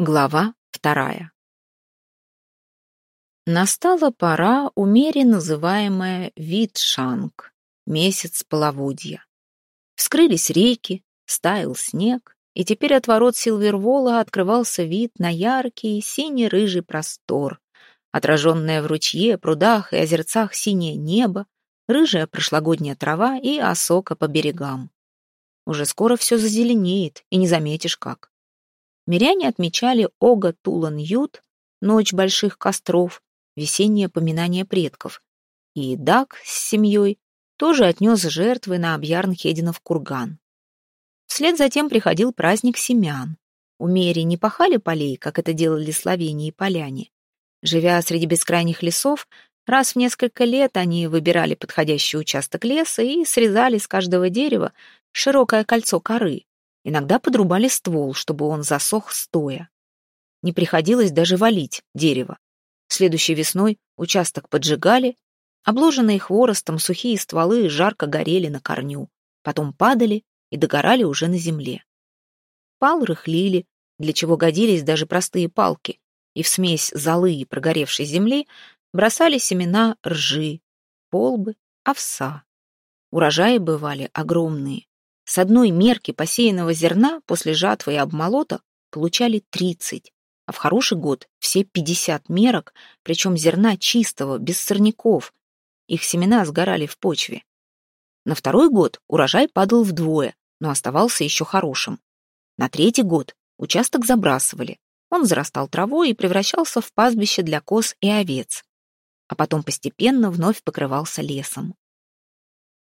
Глава вторая. Настала пора, умере называемая Витшанг, месяц половодья. Вскрылись реки, стаял снег, и теперь от ворот Силвервола открывался вид на яркий синий-рыжий простор, отраженное в ручье, прудах и озерцах синее небо, рыжая прошлогодняя трава и осока по берегам. Уже скоро все зазеленеет, и не заметишь как. Миряне отмечали Ога Тулан-Ют, ночь больших костров, весеннее поминание предков. И Дак с семьей тоже отнес жертвы на Абьярн-Хединов курган. Вслед затем приходил праздник семян. Умери не пахали полей, как это делали словени и поляне. Живя среди бескрайних лесов, раз в несколько лет они выбирали подходящий участок леса и срезали с каждого дерева широкое кольцо коры, Иногда подрубали ствол, чтобы он засох стоя. Не приходилось даже валить дерево. Следующей весной участок поджигали, обложенные хворостом сухие стволы жарко горели на корню, потом падали и догорали уже на земле. Пал рыхлили, для чего годились даже простые палки, и в смесь золы и прогоревшей земли бросали семена ржи, полбы, овса. Урожаи бывали огромные. С одной мерки посеянного зерна после жатвы и обмолота получали 30, а в хороший год все 50 мерок, причем зерна чистого, без сорняков. Их семена сгорали в почве. На второй год урожай падал вдвое, но оставался еще хорошим. На третий год участок забрасывали. Он зарастал травой и превращался в пастбище для коз и овец. А потом постепенно вновь покрывался лесом.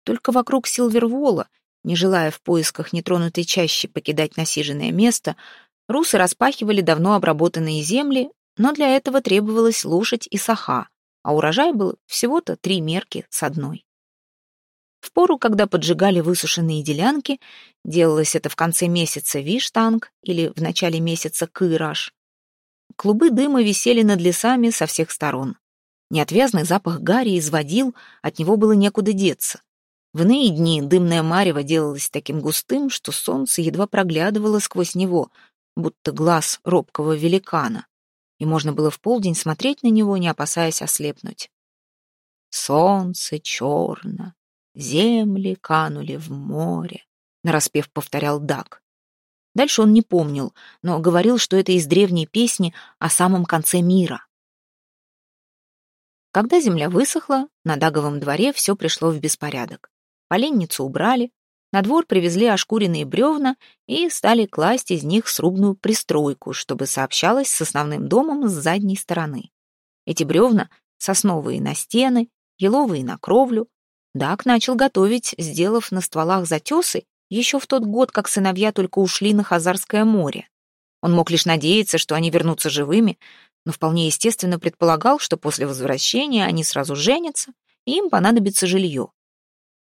Только вокруг Силвервола не желая в поисках нетронутой чаще покидать насиженное место, русы распахивали давно обработанные земли, но для этого требовалось лошадь и саха, а урожай был всего-то три мерки с одной. В пору, когда поджигали высушенные делянки, делалось это в конце месяца Виштанг или в начале месяца Кыраш, клубы дыма висели над лесами со всех сторон. Неотвязный запах гари изводил, от него было некуда деться. В иные дни дымное марево делалось таким густым, что солнце едва проглядывало сквозь него, будто глаз робкого великана, и можно было в полдень смотреть на него, не опасаясь ослепнуть. «Солнце черно, земли канули в море», — нараспев повторял Дак. Дальше он не помнил, но говорил, что это из древней песни о самом конце мира. Когда земля высохла, на Даговом дворе все пришло в беспорядок. Поленницу убрали, на двор привезли ошкуренные бревна и стали класть из них срубную пристройку, чтобы сообщалось с основным домом с задней стороны. Эти бревна — сосновые на стены, еловые на кровлю. Дак начал готовить, сделав на стволах затесы еще в тот год, как сыновья только ушли на Хазарское море. Он мог лишь надеяться, что они вернутся живыми, но вполне естественно предполагал, что после возвращения они сразу женятся, и им понадобится жилье.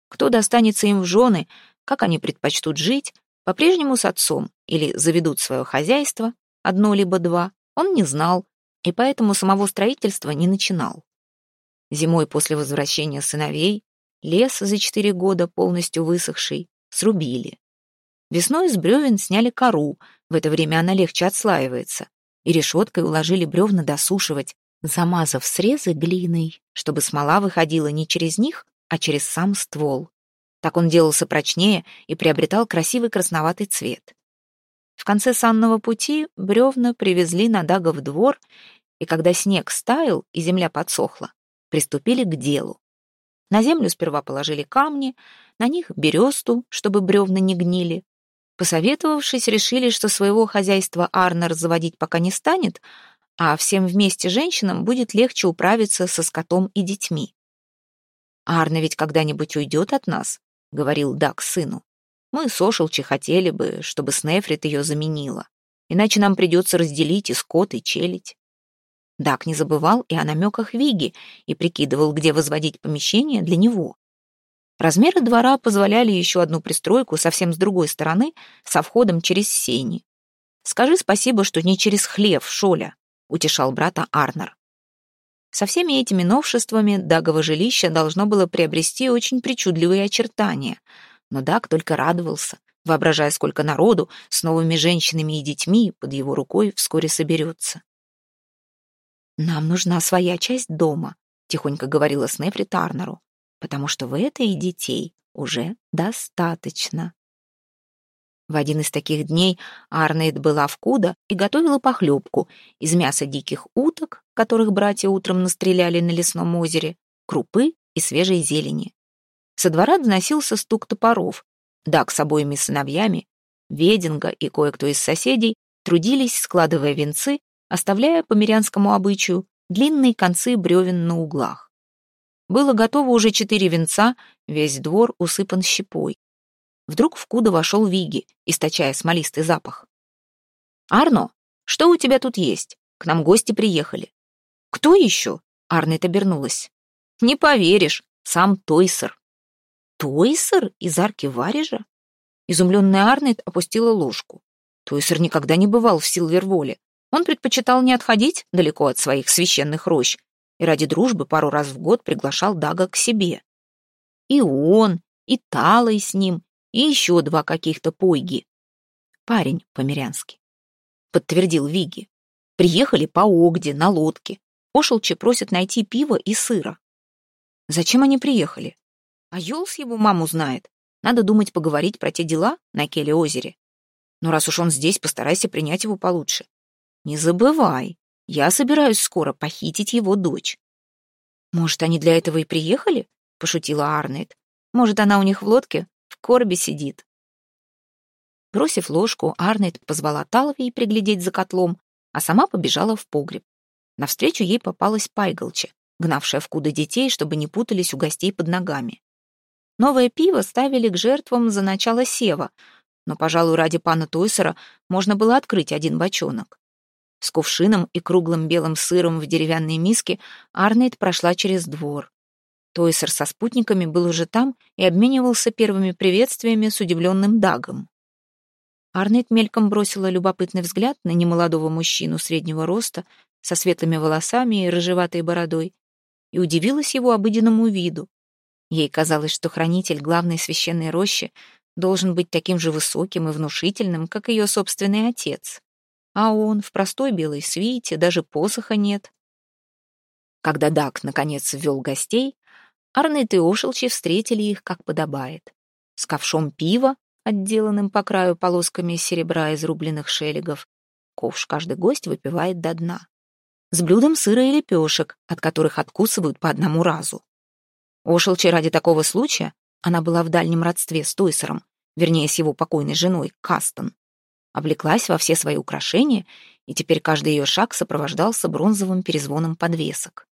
Кто достанется им в жены, как они предпочтут жить, по-прежнему с отцом или заведут свое хозяйство, одно либо два, он не знал, и поэтому самого строительства не начинал. Зимой после возвращения сыновей лес за четыре года, полностью высохший, срубили. Весной из бревен сняли кору, в это время она легче отслаивается, и решеткой уложили бревна досушивать, замазав срезы глиной, чтобы смола выходила не через них, а через сам ствол. Так он делался прочнее и приобретал красивый красноватый цвет. В конце санного пути бревна привезли на Дагов двор, и когда снег стаял и земля подсохла, приступили к делу. На землю сперва положили камни, на них бересту, чтобы бревна не гнили. Посоветовавшись, решили, что своего хозяйства Арнер заводить пока не станет, а всем вместе женщинам будет легче управиться со скотом и детьми. «Арна ведь когда-нибудь уйдет от нас», — говорил Дак сыну. «Мы с Ошелчи хотели бы, чтобы Снефрит ее заменила. Иначе нам придется разделить и скот, и челядь». Дак не забывал и о намеках Виги и прикидывал, где возводить помещение для него. Размеры двора позволяли еще одну пристройку совсем с другой стороны, со входом через сени. «Скажи спасибо, что не через хлев, Шоля», — утешал брата Арнер. Со всеми этими новшествами Дагово жилище должно было приобрести очень причудливые очертания. Но Даг только радовался, воображая, сколько народу с новыми женщинами и детьми под его рукой вскоре соберется. «Нам нужна своя часть дома», — тихонько говорила Снефри Тарнеру, «потому что в этой детей уже достаточно». В один из таких дней Арнейд была в Куда и готовила похлебку из мяса диких уток, которых братья утром настреляли на лесном озере, крупы и свежей зелени. Со двора доносился стук топоров. Дак с обоими сыновьями, Вединга и кое-кто из соседей трудились, складывая венцы, оставляя по мирянскому обычаю длинные концы бревен на углах. Было готово уже четыре венца, весь двор усыпан щепой. Вдруг в Куда вошел Виги, источая смолистый запах. «Арно, что у тебя тут есть? К нам гости приехали». «Кто еще?» — Арнет обернулась. «Не поверишь, сам Тойсер». «Тойсер из арки Варежа?» Изумленная Арнет опустила ложку. Тойсер никогда не бывал в Силверволе. Он предпочитал не отходить далеко от своих священных рощ и ради дружбы пару раз в год приглашал Дага к себе. И он, и Талой с ним, и еще два каких-то пойги. Парень по-мирянски. Подтвердил Виги. Приехали по Огде на лодке. Ошелчи просят найти пиво и сыра. Зачем они приехали? А Йолс его маму знает. Надо думать поговорить про те дела на Келе-озере. Но раз уж он здесь, постарайся принять его получше. Не забывай, я собираюсь скоро похитить его дочь. Может, они для этого и приехали? Пошутила Арнет. Может, она у них в лодке в коробе сидит. Бросив ложку, Арнет позвала Талви приглядеть за котлом, а сама побежала в погреб. Навстречу ей попалась Пайгалча, гнавшая в куда детей, чтобы не путались у гостей под ногами. Новое пиво ставили к жертвам за начало сева, но, пожалуй, ради пана Тойсера можно было открыть один бочонок. С кувшином и круглым белым сыром в деревянной миске Арнейд прошла через двор. Тойсер со спутниками был уже там и обменивался первыми приветствиями с удивленным Дагом. Арнет мельком бросила любопытный взгляд на немолодого мужчину среднего роста со светлыми волосами и рыжеватой бородой и удивилась его обыденному виду. Ей казалось, что хранитель главной священной рощи должен быть таким же высоким и внушительным, как ее собственный отец. А он в простой белой свите, даже посоха нет. Когда Даг наконец ввел гостей, Арнет и Ошелчи встретили их, как подобает. С ковшом пива, отделанным по краю полосками серебра из рубленых шелегов. Ковш каждый гость выпивает до дна. С блюдом сыра и лепешек, от которых откусывают по одному разу. Ошелчи ради такого случая, она была в дальнем родстве с Тойсером, вернее, с его покойной женой, Кастон, облеклась во все свои украшения, и теперь каждый ее шаг сопровождался бронзовым перезвоном подвесок.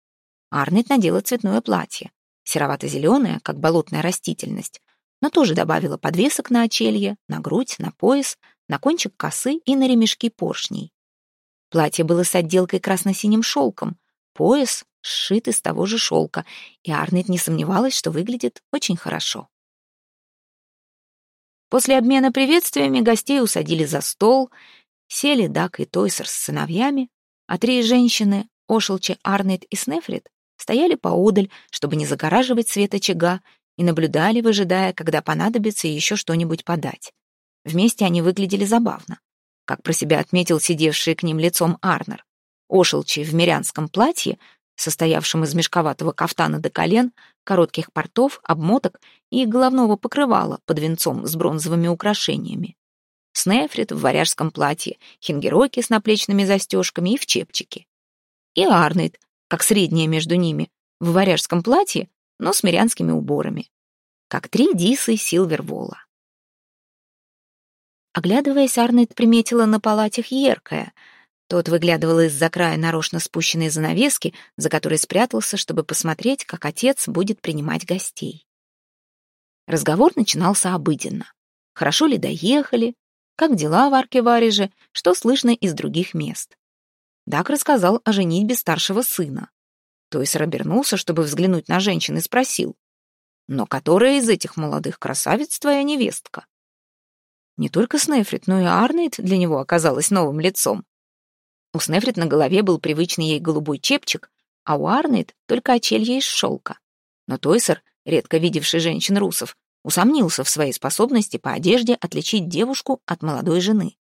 Арнет надела цветное платье, серовато-зеленая, как болотная растительность, но тоже добавила подвесок на очелье, на грудь, на пояс, на кончик косы и на ремешки поршней. Платье было с отделкой красно-синим шелком, пояс сшит из того же шелка, и Арнет не сомневалась, что выглядит очень хорошо. После обмена приветствиями гостей усадили за стол, сели Дак и Тойсер с сыновьями, а три женщины, Ошелче, Арнет и Снефрит, стояли поодаль, чтобы не загораживать свет очага, и наблюдали, выжидая, когда понадобится еще что-нибудь подать. Вместе они выглядели забавно, как про себя отметил сидевший к ним лицом Арнер. Ошелчи в мирянском платье, состоявшем из мешковатого кафтана до колен, коротких портов, обмоток и головного покрывала под венцом с бронзовыми украшениями. Снефрит в варяжском платье, хингероки с наплечными застежками и в чепчике. И Арнейд как средняя между ними, в варяжском платье, но с мирянскими уборами. Как три дисы Силвервола. Оглядываясь, Арнет приметила на палатях Еркая. Тот выглядывал из-за края нарочно спущенной занавески, за которой спрятался, чтобы посмотреть, как отец будет принимать гостей. Разговор начинался обыденно. Хорошо ли доехали? Как дела в арке Варежи? Что слышно из других мест? Дак рассказал о женитьбе старшего сына. Тойсер обернулся, чтобы взглянуть на женщин, и спросил, «Но которая из этих молодых красавиц твоя невестка?» Не только Снефрит, но и Арнейд для него оказалась новым лицом. У Снефрит на голове был привычный ей голубой чепчик, а у Арнейд только очелье из шелка. Но Тойсер, редко видевший женщин-русов, Усомнился в своей способности по одежде отличить девушку от молодой жены.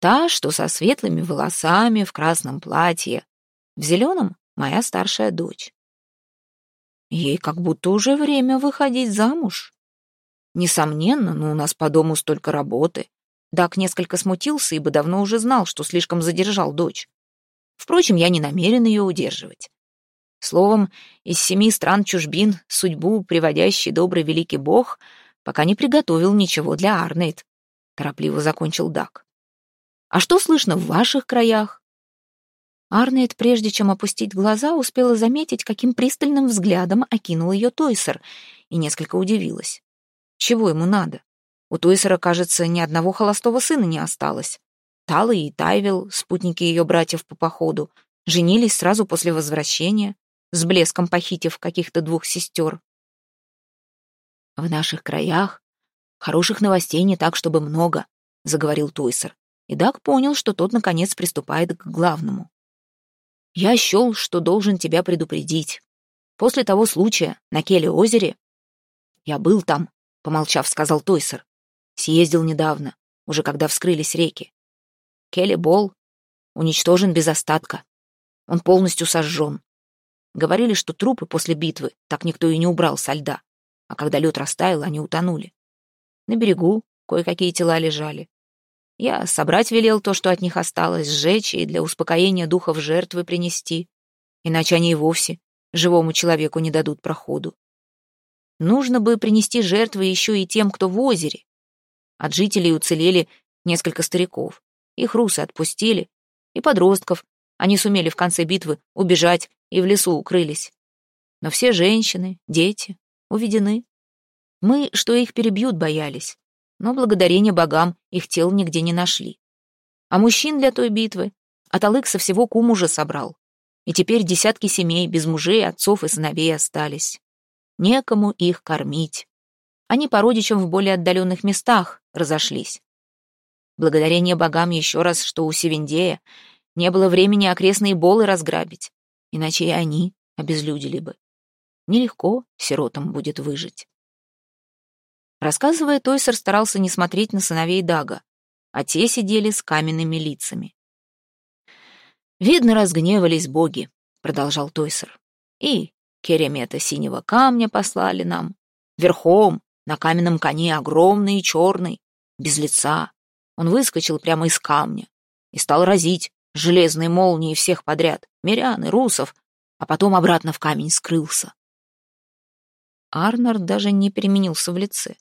Та, что со светлыми волосами, в красном платье. В зеленом — моя старшая дочь. Ей как будто уже время выходить замуж. Несомненно, но у нас по дому столько работы. Дак несколько смутился, ибо давно уже знал, что слишком задержал дочь. Впрочем, я не намерен ее удерживать. Словом, из семи стран чужбин судьбу, приводящий добрый великий бог, пока не приготовил ничего для Арнейд. Торопливо закончил Дак. А что слышно в ваших краях? Арнейд, прежде чем опустить глаза, успела заметить, каким пристальным взглядом окинул ее Тойсер, и несколько удивилась. Чего ему надо? У Тойсера, кажется, ни одного холостого сына не осталось. Тала и Тайвил, спутники ее братьев по походу, женились сразу после возвращения, с блеском похитив каких-то двух сестер. «В наших краях хороших новостей не так, чтобы много», — заговорил Тойсер. И Даг понял, что тот, наконец, приступает к главному. «Я счел, что должен тебя предупредить. После того случая на Келе-озере...» «Я был там», — помолчав, сказал Тойсер. «Съездил недавно, уже когда вскрылись реки. Келли-Бол уничтожен без остатка. Он полностью сожжен. Говорили, что трупы после битвы так никто и не убрал со льда, а когда лед растаял, они утонули. На берегу кое-какие тела лежали. Я собрать велел то, что от них осталось, сжечь и для успокоения духов жертвы принести, иначе они и вовсе живому человеку не дадут проходу. Нужно бы принести жертвы еще и тем, кто в озере. От жителей уцелели несколько стариков. Их русы отпустили, и подростков. Они сумели в конце битвы убежать и в лесу укрылись. Но все женщины, дети уведены. Мы, что их перебьют, боялись, но благодарение богам их тел нигде не нашли. А мужчин для той битвы Аталык со всего кум уже собрал. И теперь десятки семей без мужей, отцов и сыновей остались. Некому их кормить. Они по родичам в более отдаленных местах разошлись. Благодарение богам еще раз, что у Севендея не было времени окрестные болы разграбить иначе и они обезлюдили бы. Нелегко сиротам будет выжить. Рассказывая, Тойсер старался не смотреть на сыновей Дага, а те сидели с каменными лицами. «Видно, разгневались боги», — продолжал Тойсер. «И керемета синего камня послали нам. Верхом, на каменном коне, огромный и черный, без лица. Он выскочил прямо из камня и стал разить железной молнией всех подряд, мирян и русов, а потом обратно в камень скрылся. Арнар даже не переменился в лице.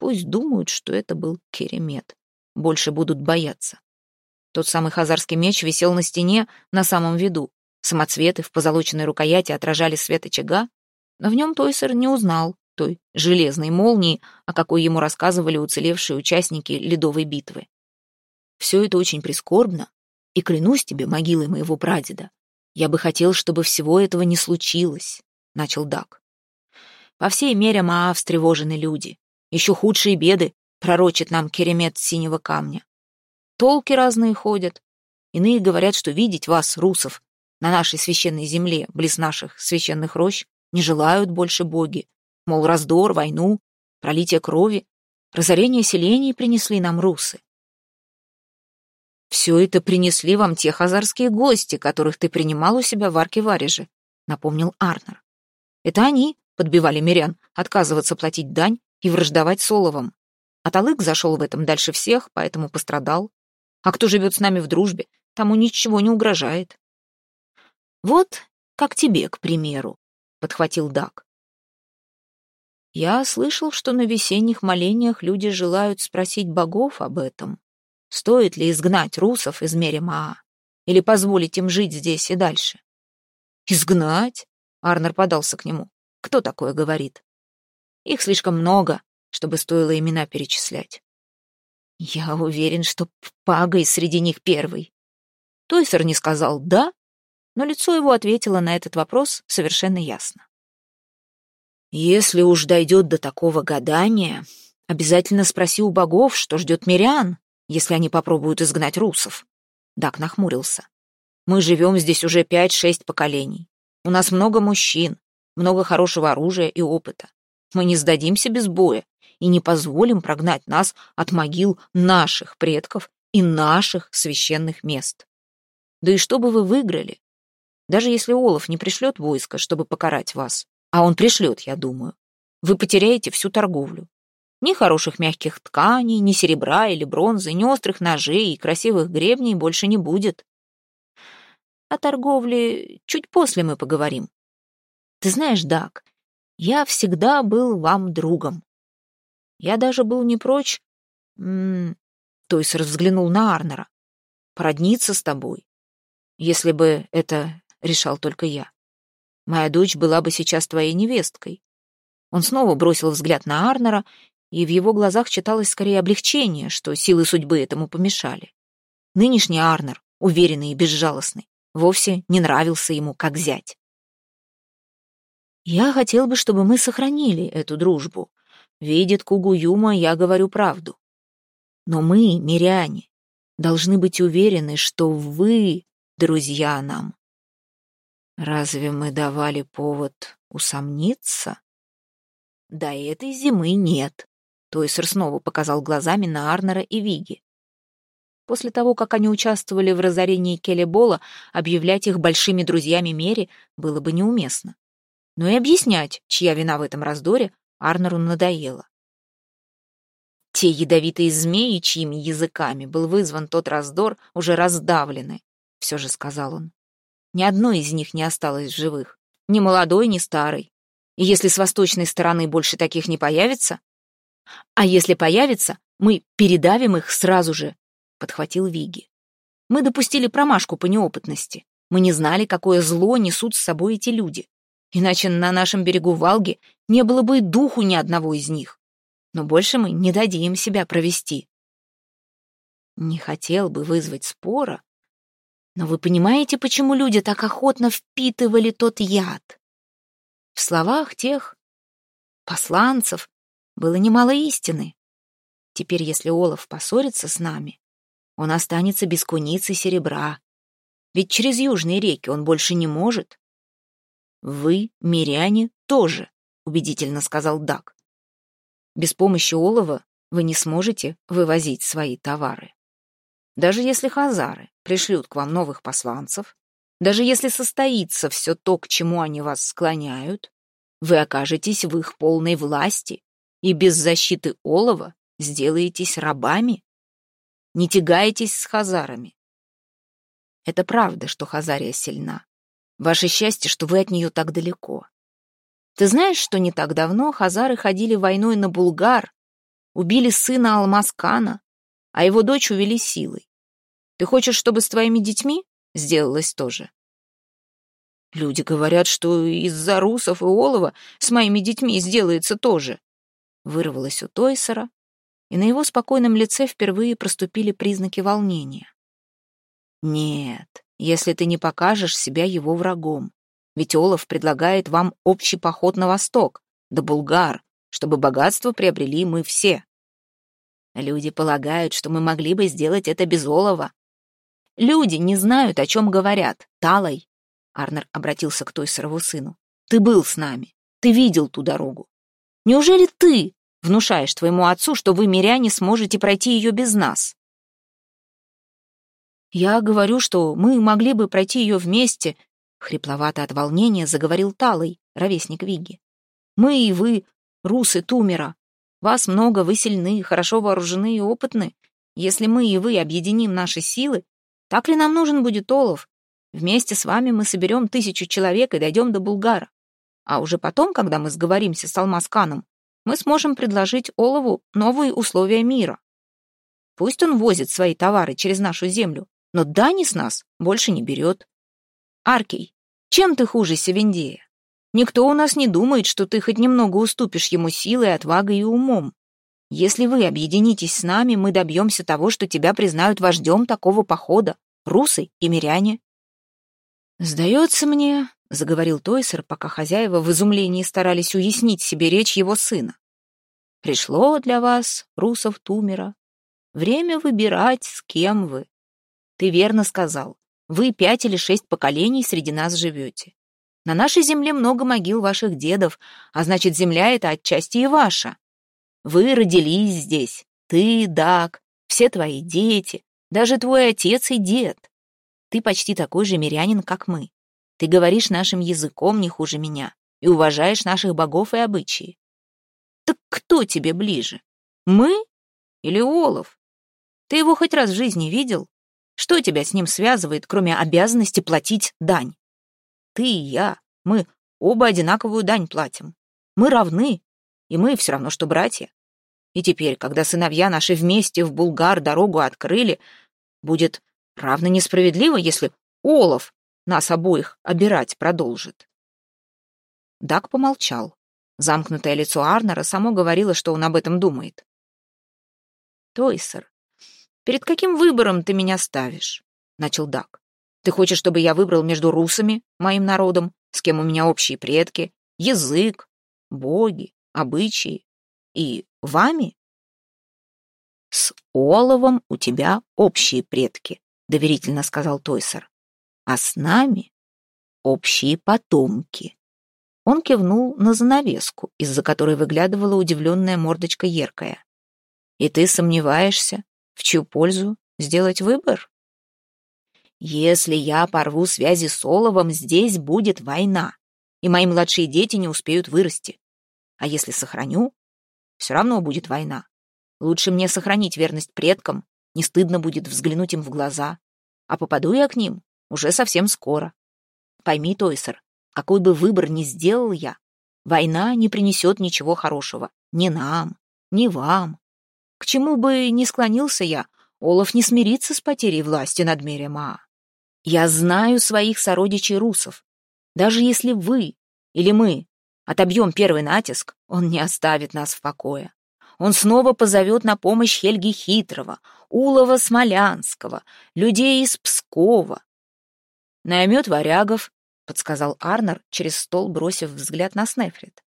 Пусть думают, что это был Керемет. Больше будут бояться. Тот самый хазарский меч висел на стене на самом виду. Самоцветы в позолоченной рукояти отражали свет очага, но в нем Тойсер не узнал той железной молнии, о какой ему рассказывали уцелевшие участники ледовой битвы. Все это очень прискорбно, и клянусь тебе могилой моего прадеда, я бы хотел, чтобы всего этого не случилось, — начал Дак. По всей мере Маа встревожены люди. Еще худшие беды пророчит нам керемет синего камня. Толки разные ходят. Иные говорят, что видеть вас, русов, на нашей священной земле, близ наших священных рощ, не желают больше боги. Мол, раздор, войну, пролитие крови, разорение селений принесли нам русы. «Все это принесли вам те хазарские гости, которых ты принимал у себя в Арке-Вареже», — напомнил Арнер. «Это они подбивали мирян отказываться платить дань и враждовать с Оловом. Аталык зашел в этом дальше всех, поэтому пострадал. А кто живет с нами в дружбе, тому ничего не угрожает». «Вот как тебе, к примеру», — подхватил Дак. «Я слышал, что на весенних молениях люди желают спросить богов об этом», Стоит ли изгнать русов из Меремаа или позволить им жить здесь и дальше? «Изгнать?» — Арнер подался к нему. «Кто такое говорит?» «Их слишком много, чтобы стоило имена перечислять». «Я уверен, что Пагой среди них первый». Тойфер не сказал «да», но лицо его ответило на этот вопрос совершенно ясно. «Если уж дойдет до такого гадания, обязательно спроси у богов, что ждет мирян, если они попробуют изгнать русов. Дак нахмурился. Мы живем здесь уже пять-шесть поколений. У нас много мужчин, много хорошего оружия и опыта. Мы не сдадимся без боя и не позволим прогнать нас от могил наших предков и наших священных мест. Да и что бы вы выиграли? Даже если Олаф не пришлет войско, чтобы покарать вас, а он пришлет, я думаю, вы потеряете всю торговлю. Ни хороших мягких тканей, ни серебра или бронзы, ни острых ножей и красивых гребней больше не будет. О торговле чуть после мы поговорим. Ты знаешь, Дак, я всегда был вам другом. Я даже был не прочь... М -м, Тойсер взглянул на Арнера. Породниться с тобой. Если бы это решал только я. Моя дочь была бы сейчас твоей невесткой. Он снова бросил взгляд на Арнера, и в его глазах читалось скорее облегчение, что силы судьбы этому помешали. Нынешний Арнер, уверенный и безжалостный, вовсе не нравился ему как зять. Я хотел бы, чтобы мы сохранили эту дружбу. Видит Кугуюма, я говорю правду. Но мы, миряне, должны быть уверены, что вы, друзья нам. Разве мы давали повод усомниться? До этой зимы нет. Тойсер снова показал глазами на Арнера и Виги. После того, как они участвовали в разорении Келебола, объявлять их большими друзьями Мери было бы неуместно но и объяснять, чья вина в этом раздоре, Арнеру надоело. Те ядовитые змеи, чьими языками был вызван тот раздор, уже раздавлены, все же сказал он. Ни одной из них не осталось в живых, ни молодой, ни старой. И если с восточной стороны больше таких не появится... А если появится, мы передавим их сразу же, подхватил Виги. Мы допустили промашку по неопытности. Мы не знали, какое зло несут с собой эти люди. Иначе на нашем берегу Валги не было бы и духу ни одного из них. Но больше мы не дадим себя провести. Не хотел бы вызвать спора, но вы понимаете, почему люди так охотно впитывали тот яд? В словах тех посланцев было немало истины. Теперь, если Олаф поссорится с нами, он останется без куницы серебра. Ведь через южные реки он больше не может. «Вы, миряне, тоже», — убедительно сказал Дак. «Без помощи олова вы не сможете вывозить свои товары. Даже если хазары пришлют к вам новых посланцев, даже если состоится все то, к чему они вас склоняют, вы окажетесь в их полной власти и без защиты олова сделаетесь рабами. Не тягайтесь с хазарами. Это правда, что Хазария сильна. Ваше счастье, что вы от нее так далеко. Ты знаешь, что не так давно хазары ходили войной на Булгар, убили сына Алмаскана, а его дочь увели силой. Ты хочешь, чтобы с твоими детьми сделалось то же? Люди говорят, что из-за русов и олова с моими детьми сделается то же. Вырвалось у Тойсера, и на его спокойном лице впервые проступили признаки волнения. Нет, если ты не покажешь себя его врагом. Ведь Олаф предлагает вам общий поход на восток, до Булгар, чтобы богатство приобрели мы все. Люди полагают, что мы могли бы сделать это без Олова. Люди не знают, о чем говорят. Талай, Арнер обратился к той Тойсерову сыну, ты был с нами, ты видел ту дорогу. Неужели ты внушаешь твоему отцу, что вы, миряне, сможете пройти ее без нас? Я говорю, что мы могли бы пройти ее вместе, хрипловато от волнения заговорил Талый, ровесник Виги. Мы и вы, русы Тумера. Вас много, вы сильны, хорошо вооружены и опытны. Если мы и вы объединим наши силы, так ли нам нужен будет Олов? Вместе с вами мы соберем тысячу человек и дойдем до Булгара. А уже потом, когда мы сговоримся с Алмасканом, мы сможем предложить Олову новые условия мира. Пусть он возит свои товары через нашу землю, но дани с нас больше не берет. Аркей, чем ты хуже Севендея? Никто у нас не думает, что ты хоть немного уступишь ему силой, отвагой и умом. Если вы объединитесь с нами, мы добьемся того, что тебя признают вождем такого похода, русы и миряне. «Сдается мне», — заговорил Тойсер, пока хозяева в изумлении старались уяснить себе речь его сына. «Пришло для вас, русов Тумера, время выбирать, с кем вы. Ты верно сказал. Вы пять или шесть поколений среди нас живете. На нашей земле много могил ваших дедов, а значит, земля эта отчасти и ваша. Вы родились здесь, ты, Дак, все твои дети, даже твой отец и дед. Ты почти такой же мирянин, как мы. Ты говоришь нашим языком не хуже меня и уважаешь наших богов и обычаи. Так кто тебе ближе? Мы или Олов? Ты его хоть раз в жизни видел? Что тебя с ним связывает, кроме обязанности платить дань? Ты и я, мы оба одинаковую дань платим. Мы равны, и мы все равно, что братья. И теперь, когда сыновья наши вместе в Булгар дорогу открыли, будет равно несправедливо, если Олов нас обоих обирать продолжит. Дак помолчал. Замкнутое лицо Арнера само говорило, что он об этом думает. «Тойсер, перед каким выбором ты меня ставишь?» — начал Дак. «Ты хочешь, чтобы я выбрал между русами, моим народом, с кем у меня общие предки, язык, боги, обычаи, и вами?» «С Оловом у тебя общие предки», — доверительно сказал Тойсер. «А с нами общие потомки». Он кивнул на занавеску, из-за которой выглядывала удивленная мордочка Еркая. «И ты сомневаешься, в чью пользу сделать выбор?» «Если я порву связи с Оловом, здесь будет война, и мои младшие дети не успеют вырасти. А если сохраню, все равно будет война. Лучше мне сохранить верность предкам, не стыдно будет взглянуть им в глаза. А попаду я к ним уже совсем скоро. Пойми, Тойсер, какой бы выбор ни сделал я, война не принесет ничего хорошего. Ни нам, ни вам. К чему бы ни склонился я, Олаф не смирится с потерей власти над Мерема. Я знаю своих сородичей русов. Даже если вы или мы отобьем первый натиск, он не оставит нас в покое. Он снова позовет на помощь Хельги Хитрого, Улова Смолянского, людей из Пскова. Наймет варягов, подсказал Арнер, через стол бросив взгляд на Снефрит.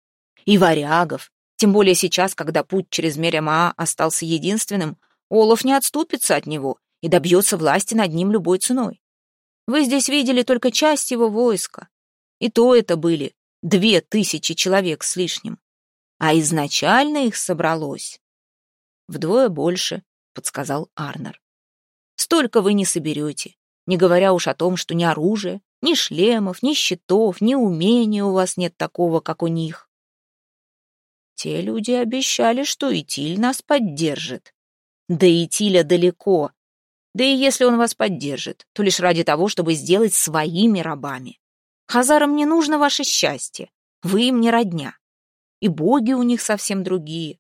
И варягов, тем более сейчас, когда путь через Меремаа остался единственным, Олаф не отступится от него и добьется власти над ним любой ценой. Вы здесь видели только часть его войска, и то это были две тысячи человек с лишним, а изначально их собралось вдвое больше, подсказал Арнер. Столько вы не соберете, не говоря уж о том, что ни оружия, ни шлемов, ни щитов, ни умения у вас нет такого, как у них. Те люди обещали, что Итиль нас поддержит. Да Итиля далеко. Да и если он вас поддержит, то лишь ради того, чтобы сделать своими рабами. Хазарам не нужно ваше счастье. Вы им не родня. И боги у них совсем другие.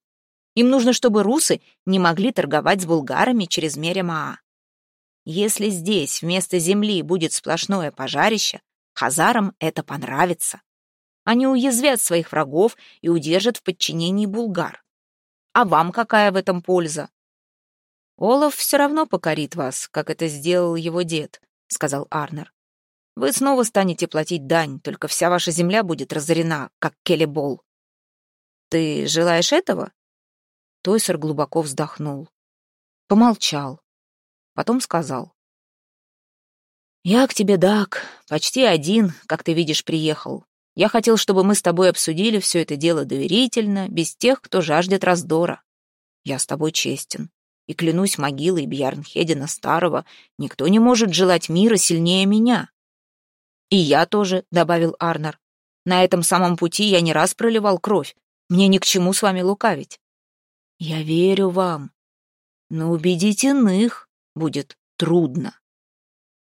Им нужно, чтобы русы не могли торговать с булгарами через Меремаа. Если здесь вместо земли будет сплошное пожарище, хазарам это понравится. Они уязвят своих врагов и удержат в подчинении булгар. А вам какая в этом польза? Олаф все равно покорит вас, как это сделал его дед, сказал Арнер. Вы снова станете платить дань, только вся ваша земля будет разорена, как келебол. Ты желаешь этого? Тойсер глубоко вздохнул. Помолчал. Потом сказал. «Я к тебе, Дак, почти один, как ты видишь, приехал. Я хотел, чтобы мы с тобой обсудили все это дело доверительно, без тех, кто жаждет раздора. Я с тобой честен, и клянусь могилой Бьярнхедина Старого, никто не может желать мира сильнее меня». «И я тоже», — добавил Арнер. «На этом самом пути я не раз проливал кровь. Мне ни к чему с вами лукавить». «Я верю вам, но убедить иных будет трудно.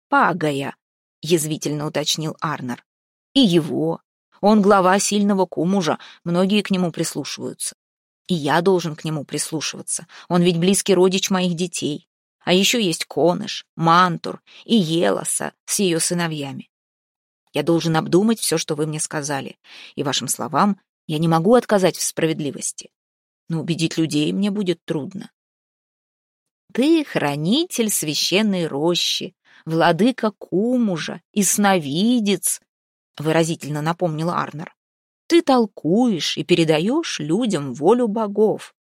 «Пагая», — язвительно уточнил Арнер. «И его. Он глава сильного кумужа, многие к нему прислушиваются. И я должен к нему прислушиваться. Он ведь близкий родич моих детей. А еще есть Коныш, Мантур и Елоса с ее сыновьями. Я должен обдумать все, что вы мне сказали, и вашим словам я не могу отказать в справедливости. Но убедить людей мне будет трудно. Ты хранитель священной рощи, владыка Кумужа и сновидец, выразительно напомнил Арнер. Ты толкуешь и передаешь людям волю богов.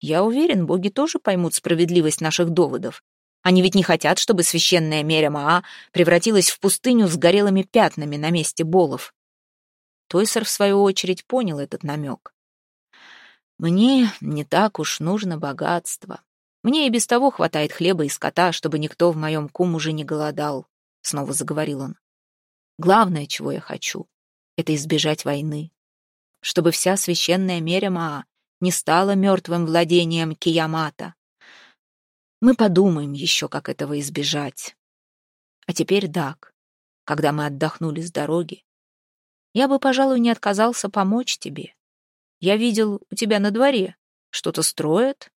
Я уверен, боги тоже поймут справедливость наших доводов. Они ведь не хотят, чтобы священная Меря Маа превратилась в пустыню с горелыми пятнами на месте болов. Тойсер, в свою очередь, понял этот намек. «Мне не так уж нужно богатство. Мне и без того хватает хлеба и скота, чтобы никто в моем кум уже не голодал», — снова заговорил он. «Главное, чего я хочу, — это избежать войны. Чтобы вся священная Мерема не стала мертвым владением Киямата. Мы подумаем еще, как этого избежать. А теперь, Дак, когда мы отдохнули с дороги, я бы, пожалуй, не отказался помочь тебе. Я видел у тебя на дворе. Что-то строят?